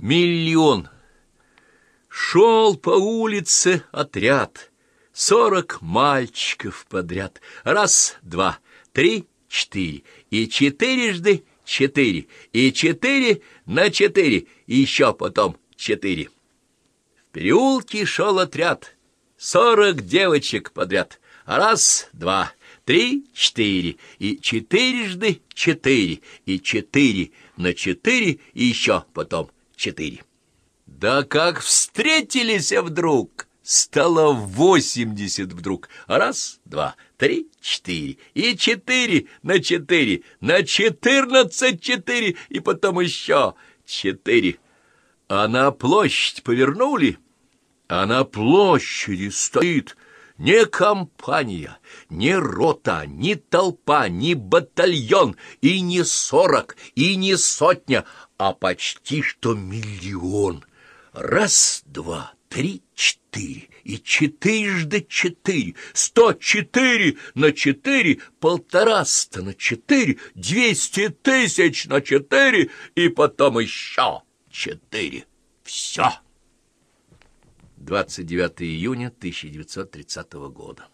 Миллион. Шел по улице отряд, сорок мальчиков подряд. Раз, два, три, четыре, и четырежды четыре, и четыре на четыре, и еще потом четыре. В переулке шел отряд, сорок девочек подряд. Раз, два, три, четыре, и четырежды четыре, и четыре на четыре, и еще потом четыре. Да как встретились вдруг! Стало восемьдесят вдруг. Раз, два, три, четыре. И четыре на четыре, на четырнадцать четыре, и потом еще четыре. А на площадь повернули, а на площади стоит не компания, не рота, ни толпа, ни батальон, и не сорок, и не сотня, а почти что миллион. Раз, два, три, четыре, и четырежды четыре, сто четыре на четыре, полтораста на четыре, двести тысяч на четыре, и потом еще четыре. Все. 29 июня 1930 года.